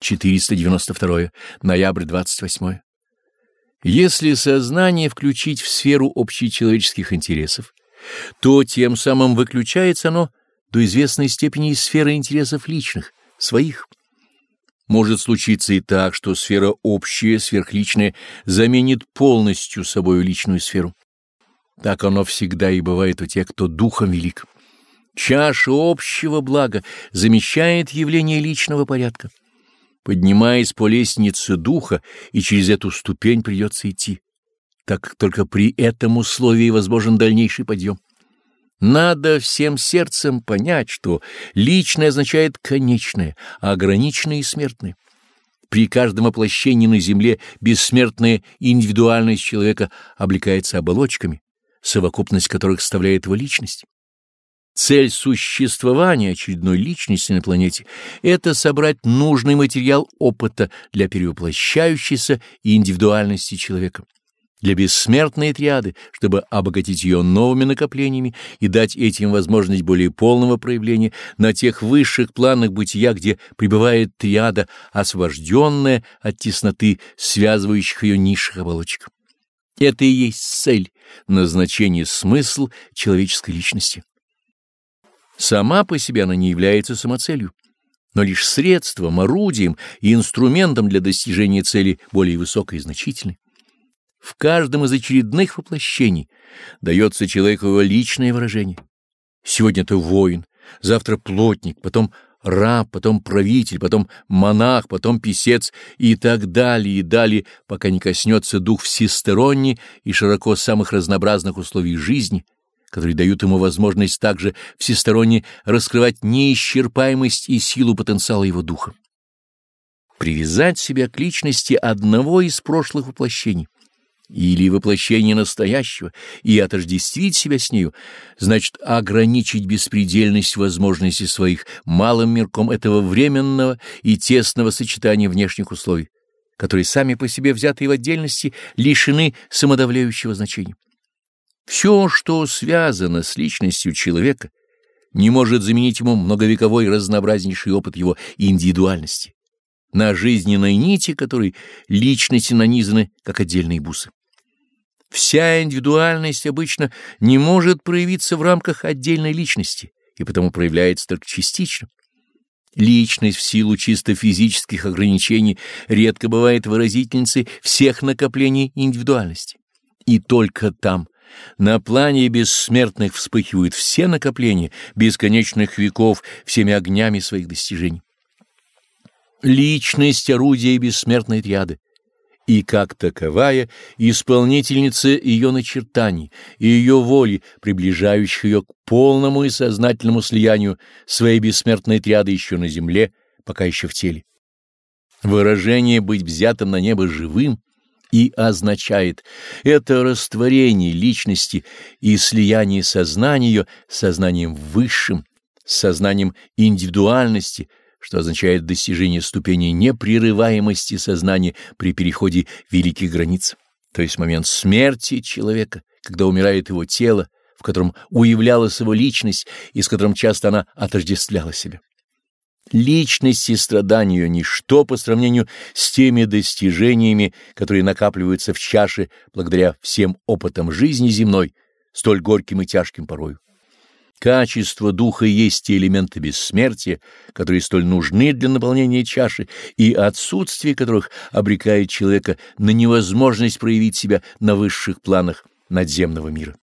492. Ноябрь 28. Если сознание включить в сферу общечеловеческих интересов, то тем самым выключается оно до известной степени из сферы интересов личных, своих. Может случиться и так, что сфера общая, сверхличная, заменит полностью собою личную сферу. Так оно всегда и бывает у тех, кто духом велик. Чаша общего блага замещает явление личного порядка. Поднимаясь по лестнице духа, и через эту ступень придется идти, так как только при этом условии возможен дальнейший подъем. Надо всем сердцем понять, что личное означает конечное, а ограниченное и смертное. При каждом воплощении на земле бессмертная индивидуальность человека облекается оболочками, совокупность которых составляет его личность. Цель существования очередной личности на планете — это собрать нужный материал опыта для перевоплощающейся индивидуальности человека, для бессмертной триады, чтобы обогатить ее новыми накоплениями и дать этим возможность более полного проявления на тех высших планах бытия, где пребывает триада, освобожденная от тесноты связывающих ее низших оболочек. Это и есть цель, назначение, смысл человеческой личности. Сама по себе она не является самоцелью, но лишь средством, орудием и инструментом для достижения цели более высокой и значительной. В каждом из очередных воплощений дается человеку его личное выражение. Сегодня ты воин, завтра плотник, потом раб, потом правитель, потом монах, потом писец и так далее, и далее, пока не коснется дух всесторонний и широко самых разнообразных условий жизни — которые дают ему возможность также всесторонне раскрывать неисчерпаемость и силу потенциала его духа. Привязать себя к личности одного из прошлых воплощений или воплощения настоящего и отождествить себя с нею, значит ограничить беспредельность возможностей своих малым мирком этого временного и тесного сочетания внешних условий, которые сами по себе взятые в отдельности лишены самодавляющего значения. Все, что связано с личностью человека, не может заменить ему многовековой разнообразнейший опыт его индивидуальности, на жизненной нити которой личности нанизаны, как отдельные бусы. Вся индивидуальность обычно не может проявиться в рамках отдельной личности и потому проявляется только частично. Личность в силу чисто физических ограничений редко бывает выразительницей всех накоплений индивидуальности. И только там, на плане бессмертных вспыхивают все накопления бесконечных веков всеми огнями своих достижений. Личность орудия бессмертной триады, и как таковая исполнительница ее начертаний и ее воли, приближающих ее к полному и сознательному слиянию своей бессмертной триады еще на земле, пока еще в теле. Выражение «быть взятым на небо живым» и означает это растворение личности и слияние сознания с сознанием высшим, с сознанием индивидуальности, что означает достижение ступени непрерываемости сознания при переходе великих границ, то есть момент смерти человека, когда умирает его тело, в котором уявлялась его личность и с которым часто она отождествляла себя. Личность и ничто по сравнению с теми достижениями, которые накапливаются в чаше благодаря всем опытам жизни земной, столь горьким и тяжким порою. Качество духа есть те элементы бессмертия, которые столь нужны для наполнения чаши и отсутствие которых обрекает человека на невозможность проявить себя на высших планах надземного мира.